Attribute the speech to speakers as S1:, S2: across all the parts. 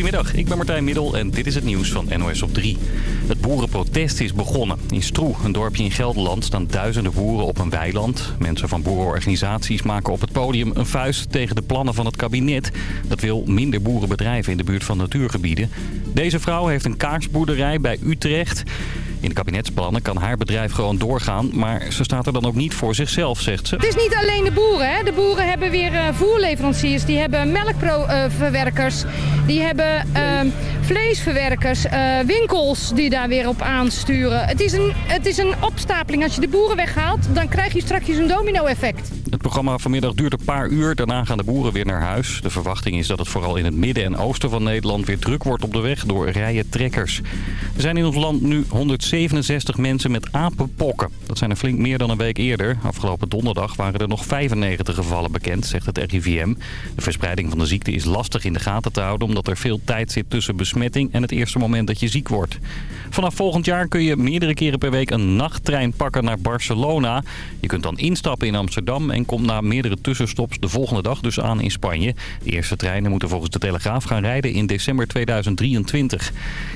S1: Goedemiddag, ik ben Martijn Middel en dit is het nieuws van NOS op 3. Het boerenprotest is begonnen. In Stroe, een dorpje in Gelderland, staan duizenden boeren op een weiland. Mensen van boerenorganisaties maken op het podium een vuist tegen de plannen van het kabinet. Dat wil minder boerenbedrijven in de buurt van natuurgebieden. Deze vrouw heeft een kaarsboerderij bij Utrecht. In de kabinetsplannen kan haar bedrijf gewoon doorgaan, maar ze staat er dan ook niet voor zichzelf, zegt ze.
S2: Het is niet alleen de boeren. Hè. De boeren hebben weer uh, voerleveranciers, die hebben melkverwerkers, die hebben uh, vleesverwerkers, uh, winkels die daar weer op aansturen. Het is, een, het is een opstapeling. Als je de boeren weghaalt, dan krijg je straks een domino-effect.
S1: Het programma vanmiddag duurt een paar uur. Daarna gaan de boeren weer naar huis. De verwachting is dat het vooral in het midden en oosten van Nederland weer druk wordt op de weg door rijen trekkers. Er zijn in ons land nu 167 mensen met apenpokken. Dat zijn er flink meer dan een week eerder. Afgelopen donderdag waren er nog 95 gevallen bekend, zegt het RIVM. De verspreiding van de ziekte is lastig in de gaten te houden... omdat er veel tijd zit tussen besmetting en het eerste moment dat je ziek wordt. Vanaf volgend jaar kun je meerdere keren per week een nachttrein pakken naar Barcelona. Je kunt dan instappen in Amsterdam en komt na meerdere tussenstops de volgende dag dus aan in Spanje. De eerste treinen moeten volgens de Telegraaf gaan rijden in december 2023.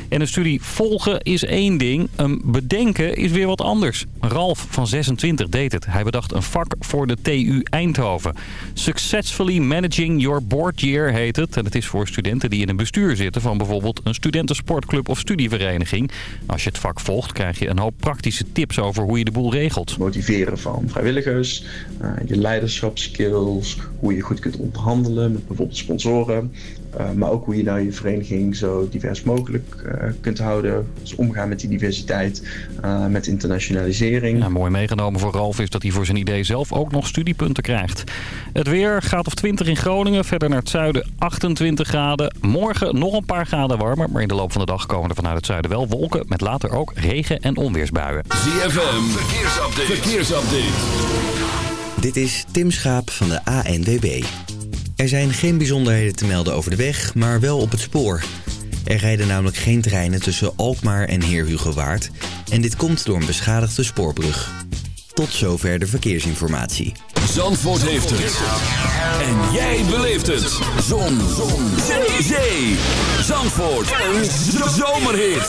S1: En een studie volgen is één ding, een bedenken is weer wat anders. Ralf van 26 deed het. Hij bedacht een vak voor de TU Eindhoven. Successfully Managing Your Board Year heet het. En het is voor studenten die in een bestuur zitten van bijvoorbeeld een studentensportclub of studievereniging. Als je het vak volgt krijg je een hoop praktische tips over hoe je de boel regelt.
S3: Motiveren van vrijwilligers, uh, je leiderschapskills, hoe je goed kunt onderhandelen met bijvoorbeeld sponsoren. Uh, maar ook hoe je nou je vereniging zo divers mogelijk uh, kunt houden. Dus omgaan met die diversiteit, uh, met internationalisering.
S1: Ja, mooi meegenomen voor Ralf is dat hij voor zijn idee zelf ook nog studiepunten krijgt. Het weer gaat of 20 in Groningen, verder naar het zuiden 28 graden. Morgen nog een paar graden warmer, maar in de loop van de dag komen er vanuit het zuiden wel wolken. Met later ook regen- en onweersbuien.
S4: ZFM, verkeersupdate. verkeersupdate.
S5: Dit is Tim Schaap van de ANWB. Er zijn geen bijzonderheden te melden over de weg, maar wel op het spoor. Er rijden namelijk geen treinen tussen Alkmaar en Heerhugowaard. En dit komt door een beschadigde spoorbrug. Tot zover de verkeersinformatie.
S4: Zandvoort heeft het. En jij beleeft het. Zon. Zon. Zee. Zandvoort. Een zomerhit.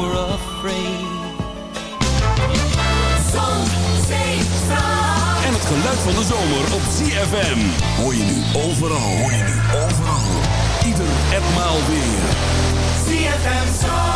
S6: Were afraid.
S4: Zon, zee. En het geluid van de zomer op ZFM. Hoor je nu overal, hoor je nu overal. Ieder en maal weer. ZFM Zandvoort.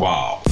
S7: Wow.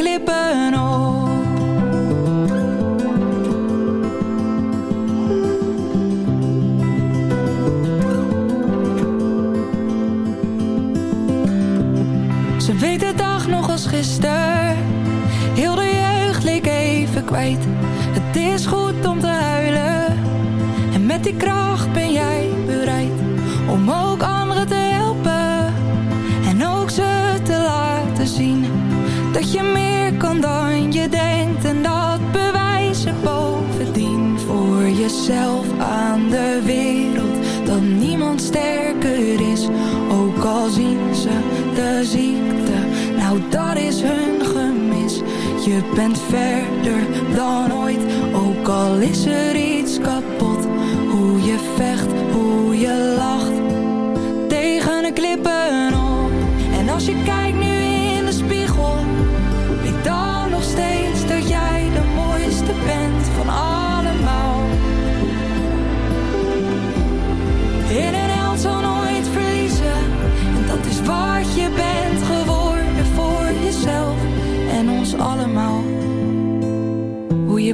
S7: klippen op. Ze weet de dag nog als gisteren. Heel de jeugd leek even kwijt. Het is goed om te huilen. En met die kracht
S6: ben jij bereid om ook Zelf aan de wereld. Dat niemand sterker is Ook al zien ze de ziekte. Nou dat is hun gemis. Je bent verder dan ooit Ook al is er iets kapot. Hoe je verder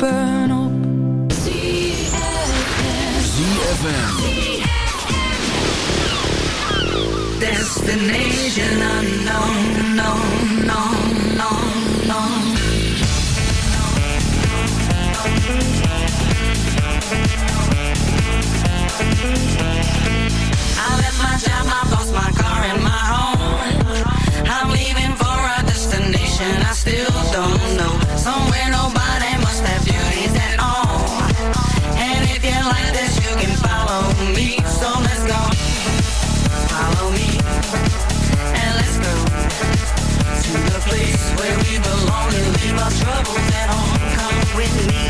S6: burn op. ZFM. Destination unknown,
S7: known, known,
S8: known, known. I left my job, my boss, my car, and my home. I'm leaving for a destination I still don't know. Somewhere nobody our troubles at home. Come with me.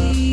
S9: See.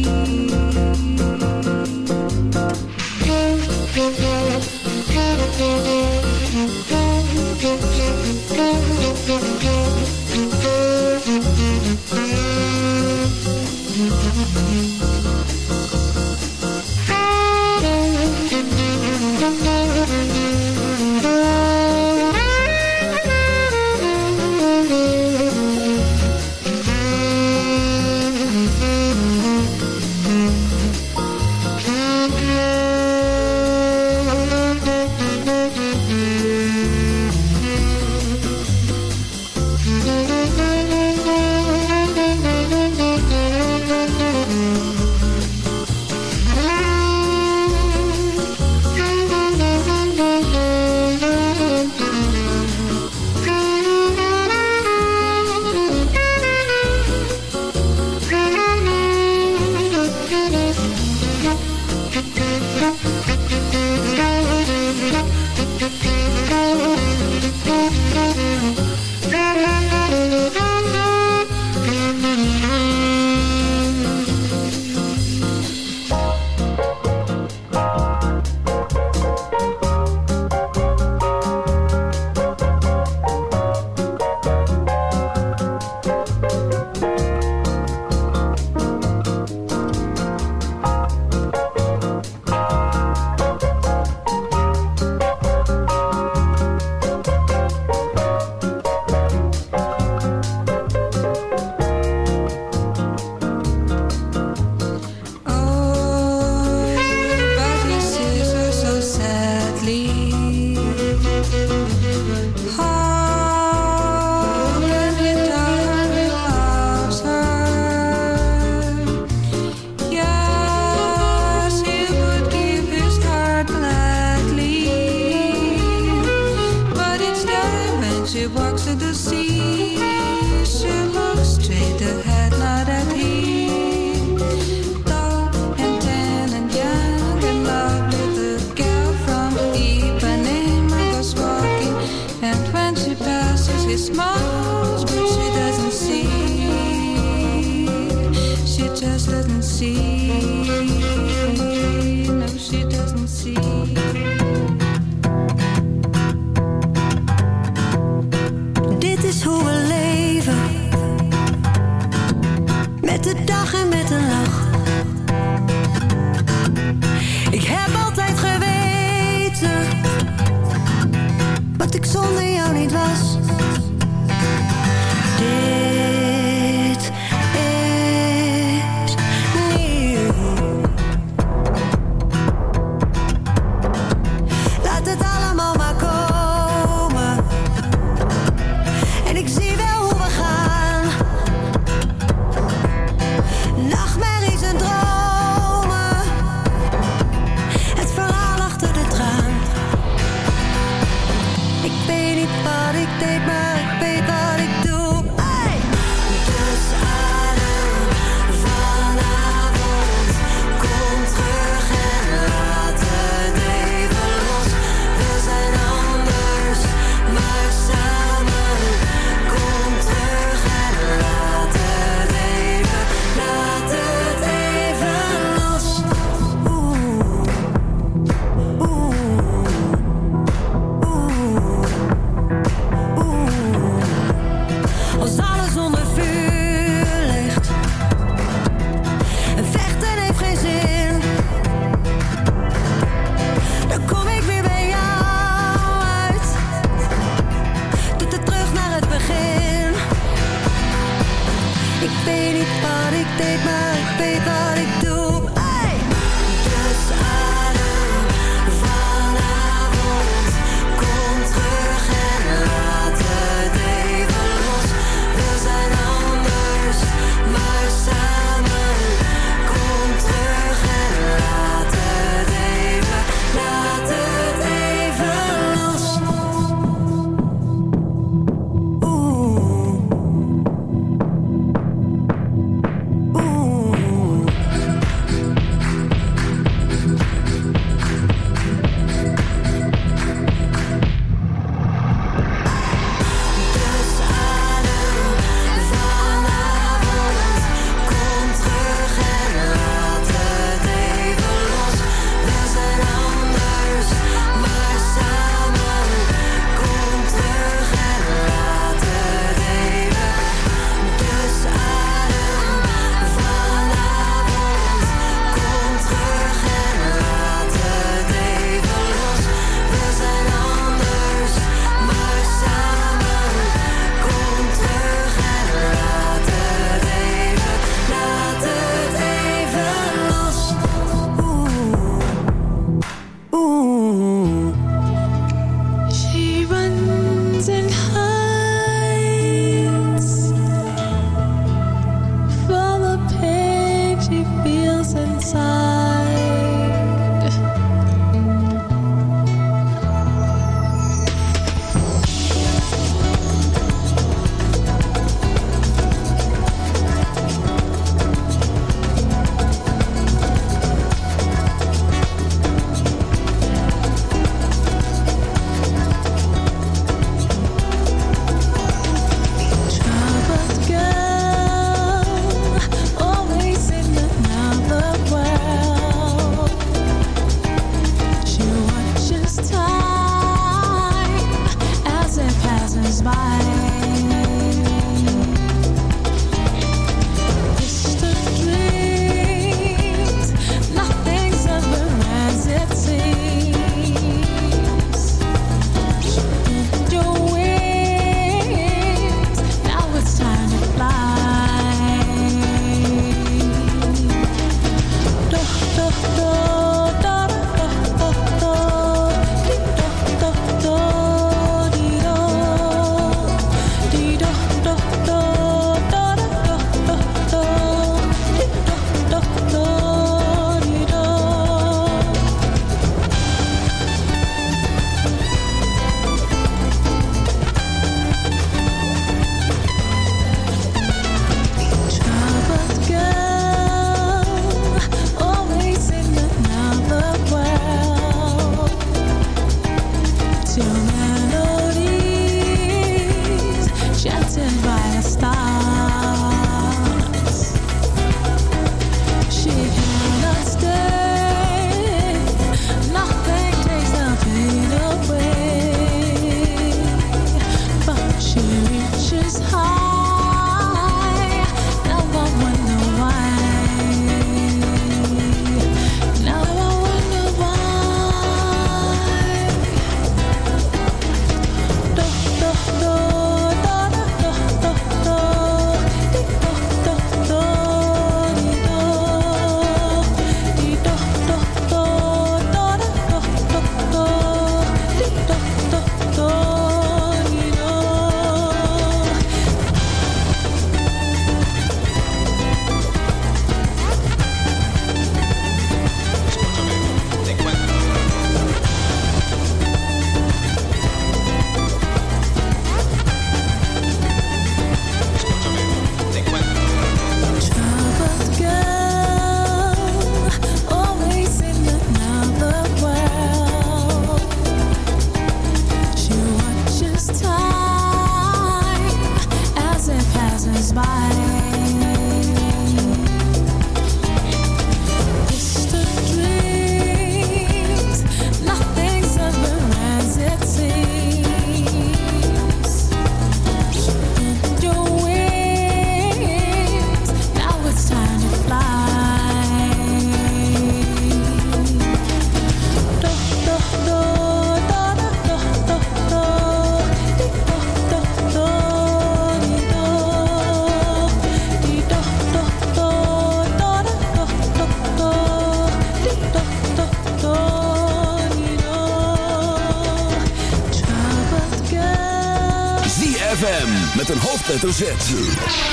S10: ZFM met een
S4: hoofdletter Z.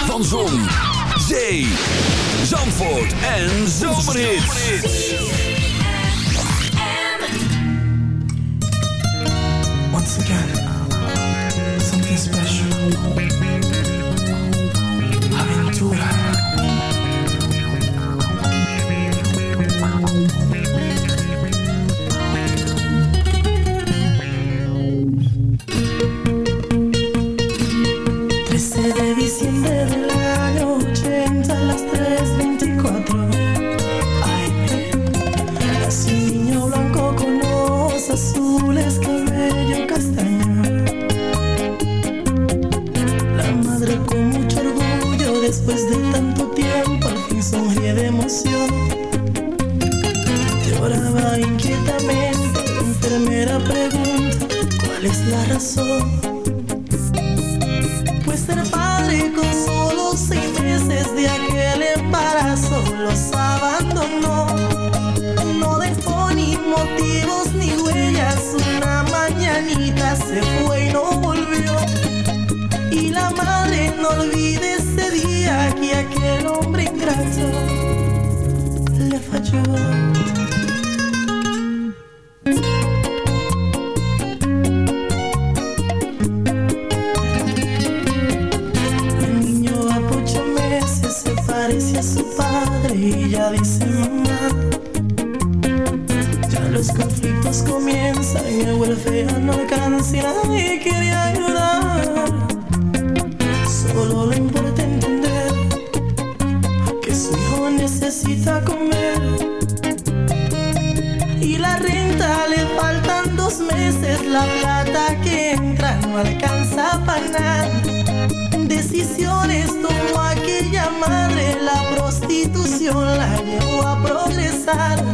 S4: Van Zon, Zee, Zandvoort en Zomerhit.
S11: Once again, something special. corazón. Y la renta le faltan dos meses, la plata que entra no alcanza para nada. Decisiones tomó aquella madre, la prostitución la llevó a progresar.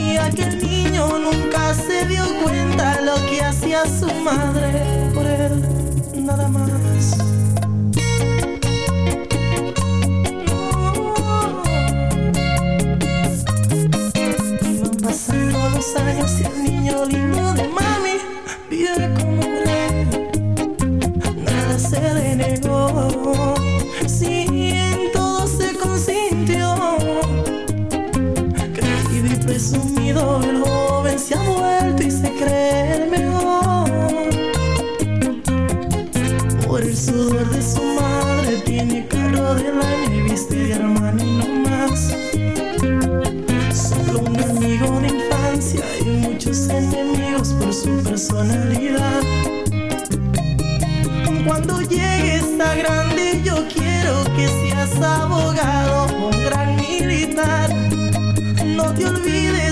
S11: Y aquel niño nunca se dio cuenta lo que hacía su madre por él, nada más. dos años y el niño lindo de mami vive como rey. Nada se le negó. abogado, un gran militar. No te olvides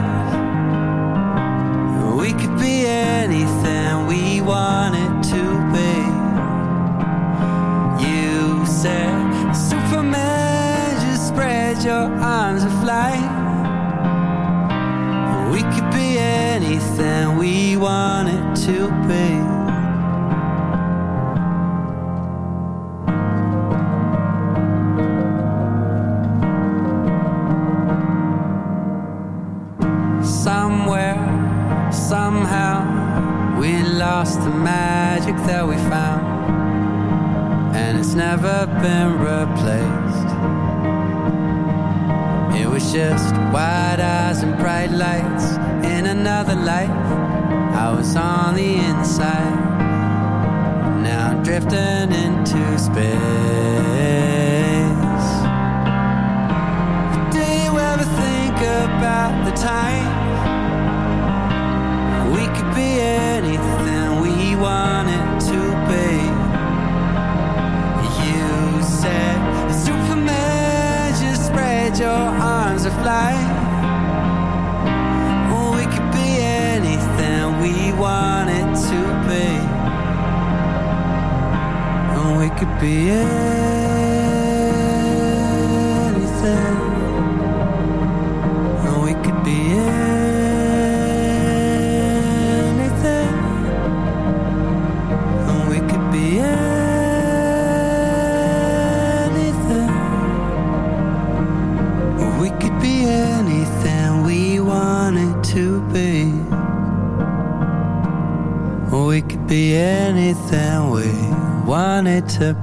S12: be anything we want it to be. You said, Superman, just spread your arms and fly. We could be anything we want it to be. Be it.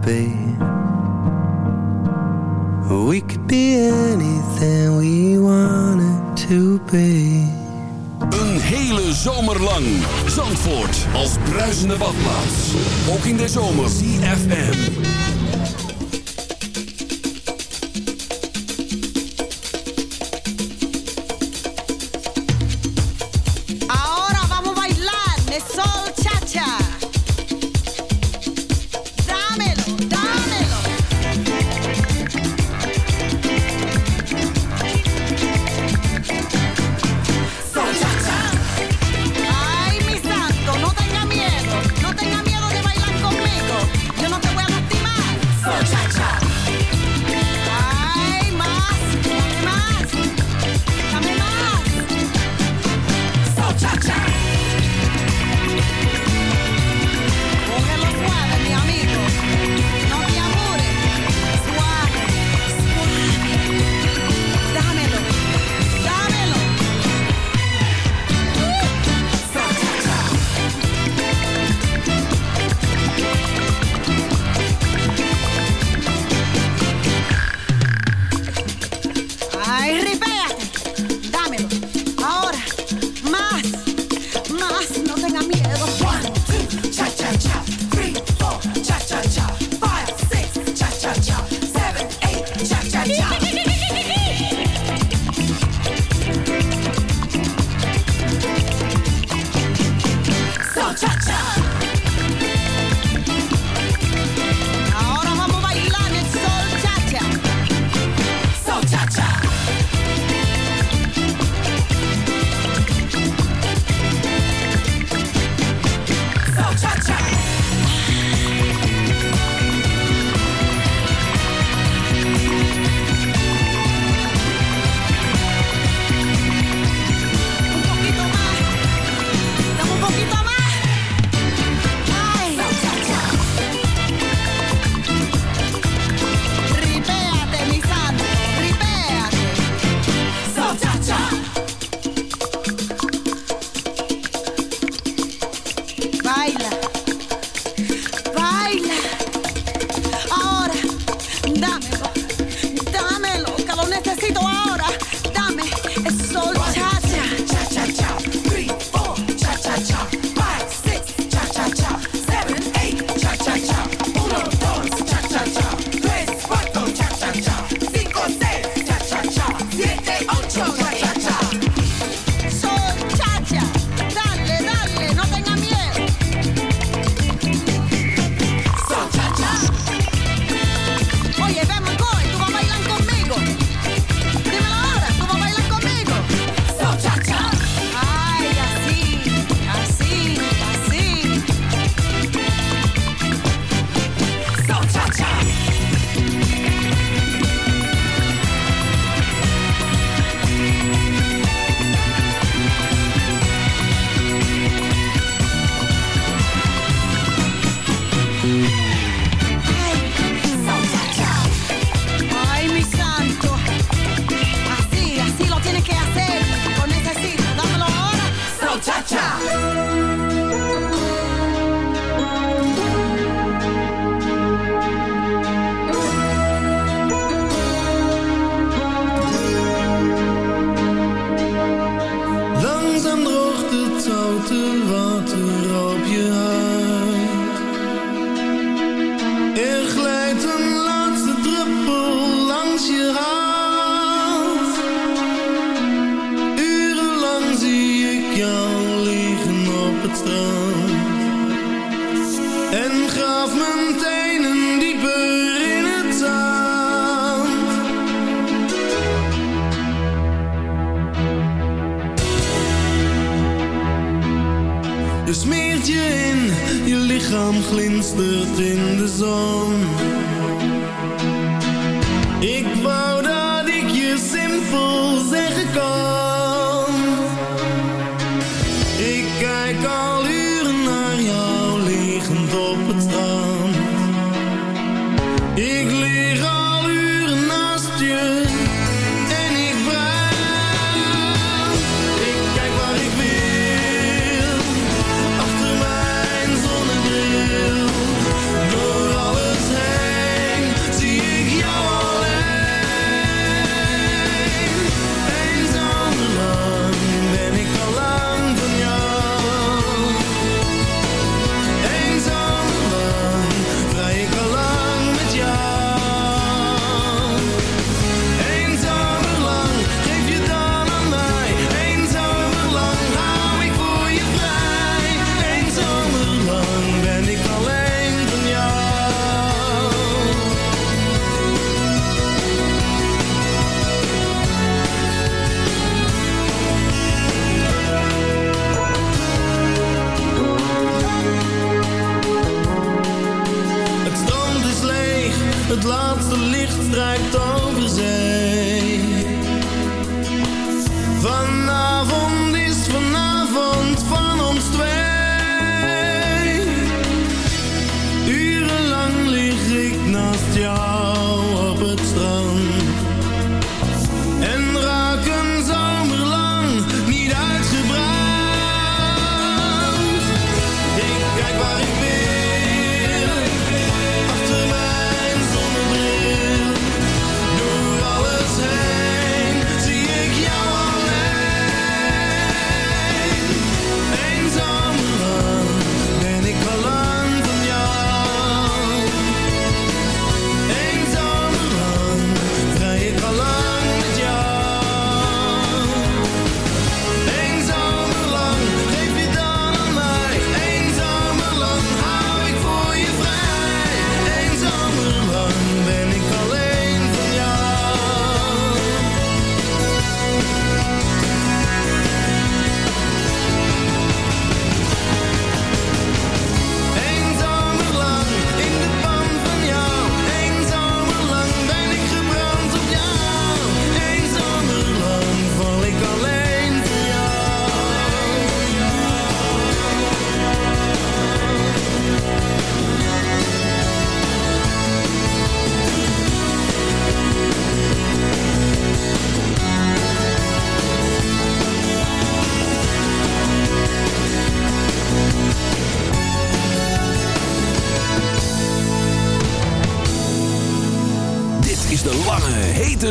S12: be. We could be anything we wanted to be.
S4: Een hele zomer lang. Zandvoort als bruisende badplaats. Ook in de zomer. CFM